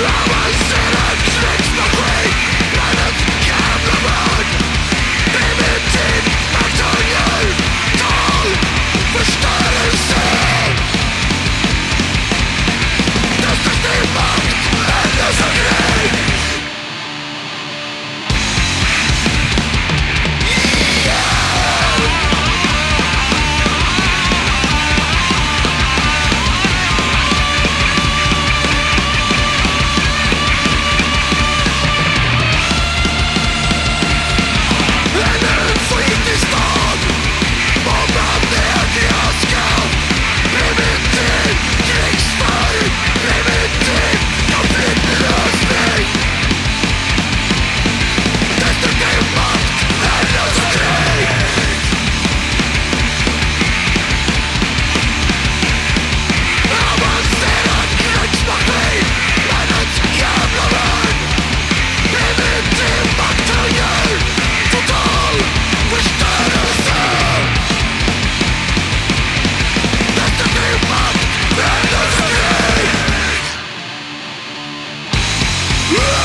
How I Yeah!